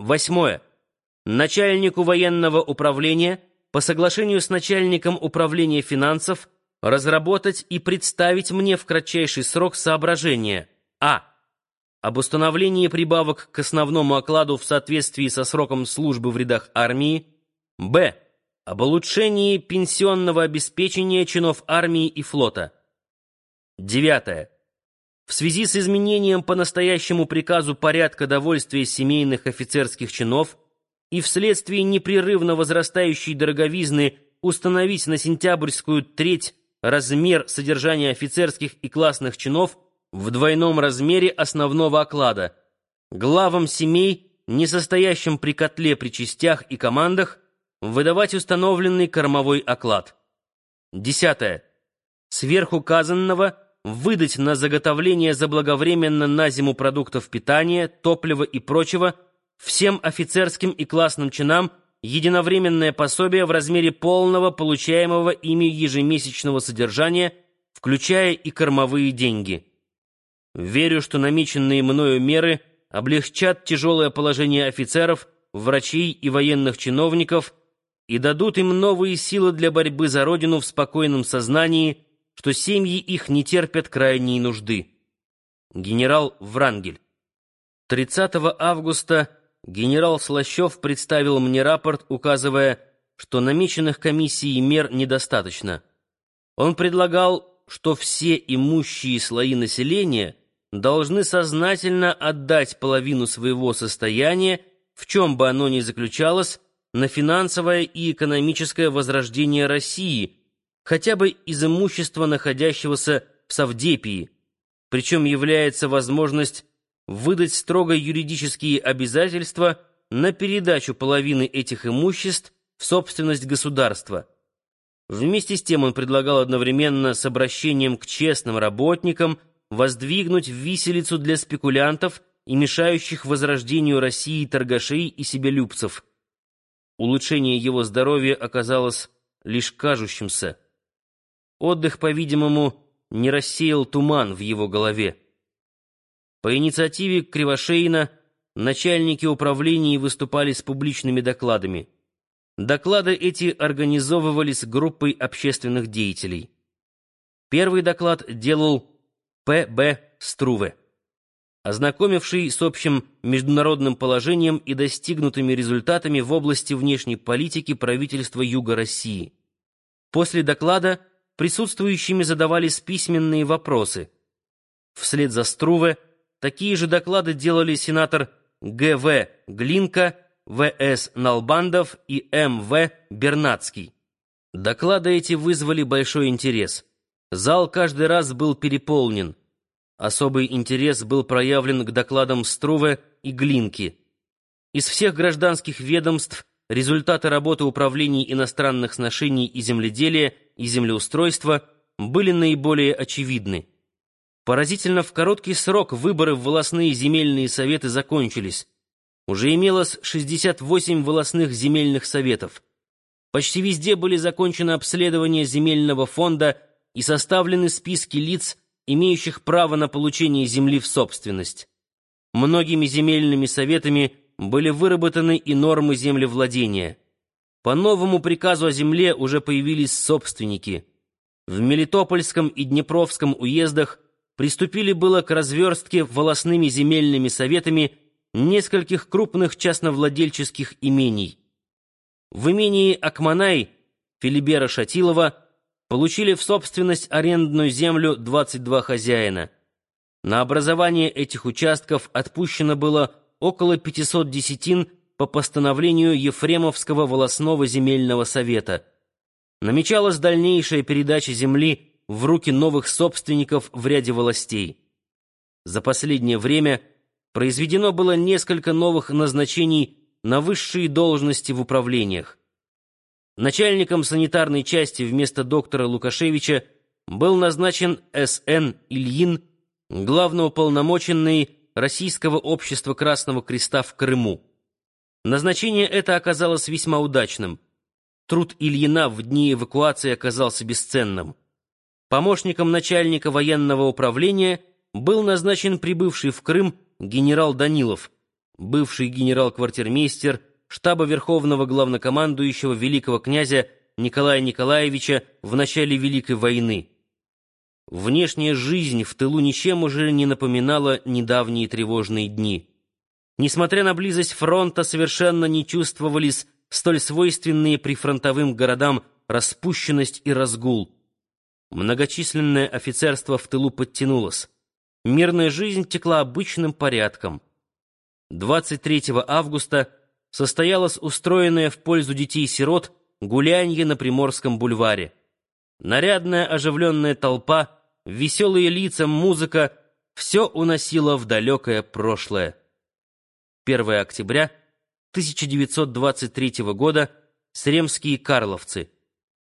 Восьмое. Начальнику военного управления по соглашению с начальником управления финансов разработать и представить мне в кратчайший срок соображения а. об установлении прибавок к основному окладу в соответствии со сроком службы в рядах армии, б. об улучшении пенсионного обеспечения чинов армии и флота. Девятое. В связи с изменением по настоящему приказу порядка довольствия семейных офицерских чинов и вследствие непрерывно возрастающей дороговизны установить на сентябрьскую треть размер содержания офицерских и классных чинов в двойном размере основного оклада, главам семей, не состоящим при котле при частях и командах, выдавать установленный кормовой оклад. Десятое. Сверхуказанного выдать на заготовление заблаговременно на зиму продуктов питания, топлива и прочего всем офицерским и классным чинам единовременное пособие в размере полного получаемого ими ежемесячного содержания, включая и кормовые деньги. Верю, что намеченные мною меры облегчат тяжелое положение офицеров, врачей и военных чиновников и дадут им новые силы для борьбы за Родину в спокойном сознании, что семьи их не терпят крайней нужды. Генерал Врангель. 30 августа генерал Слащев представил мне рапорт, указывая, что намеченных комиссией мер недостаточно. Он предлагал, что все имущие слои населения должны сознательно отдать половину своего состояния, в чем бы оно ни заключалось, на финансовое и экономическое возрождение России, хотя бы из имущества, находящегося в Савдепии, причем является возможность выдать строго юридические обязательства на передачу половины этих имуществ в собственность государства. Вместе с тем он предлагал одновременно с обращением к честным работникам воздвигнуть виселицу для спекулянтов и мешающих возрождению России торгашей и себелюбцев – Улучшение его здоровья оказалось лишь кажущимся. Отдых, по-видимому, не рассеял туман в его голове. По инициативе Кривошеина начальники управлений выступали с публичными докладами. Доклады эти организовывались группой общественных деятелей. Первый доклад делал П.Б. Струве ознакомивший с общим международным положением и достигнутыми результатами в области внешней политики правительства Юга России. После доклада присутствующими задавались письменные вопросы. Вслед за Струве такие же доклады делали сенатор Г.В. Глинка, В.С. Налбандов и М.В. Бернацкий. Доклады эти вызвали большой интерес. Зал каждый раз был переполнен. Особый интерес был проявлен к докладам Струве и Глинки. Из всех гражданских ведомств результаты работы управлений иностранных сношений и земледелия и землеустройства были наиболее очевидны. Поразительно, в короткий срок выборы в волосные земельные советы закончились. Уже имелось 68 волосных земельных советов. Почти везде были закончены обследования земельного фонда и составлены списки лиц, имеющих право на получение земли в собственность. Многими земельными советами были выработаны и нормы землевладения. По новому приказу о земле уже появились собственники. В Мелитопольском и Днепровском уездах приступили было к разверстке волосными земельными советами нескольких крупных частновладельческих имений. В имении Акманай Филибера Шатилова получили в собственность арендную землю 22 хозяина. На образование этих участков отпущено было около 500 десятин по постановлению Ефремовского волосного земельного совета. Намечалась дальнейшая передача земли в руки новых собственников в ряде властей. За последнее время произведено было несколько новых назначений на высшие должности в управлениях. Начальником санитарной части вместо доктора Лукашевича был назначен С.Н. Ильин, главноуполномоченный Российского общества Красного Креста в Крыму. Назначение это оказалось весьма удачным. Труд Ильина в дни эвакуации оказался бесценным. Помощником начальника военного управления был назначен прибывший в Крым генерал Данилов, бывший генерал-квартирмейстер штаба Верховного Главнокомандующего великого князя Николая Николаевича в начале Великой войны. Внешняя жизнь в тылу ничем уже не напоминала недавние тревожные дни. Несмотря на близость фронта, совершенно не чувствовались столь свойственные прифронтовым городам распущенность и разгул. Многочисленное офицерство в тылу подтянулось. Мирная жизнь текла обычным порядком. 23 августа состоялось устроенное в пользу детей-сирот гулянье на Приморском бульваре. Нарядная оживленная толпа, веселые лица, музыка — все уносило в далекое прошлое. 1 октября 1923 года, Сремские Карловцы —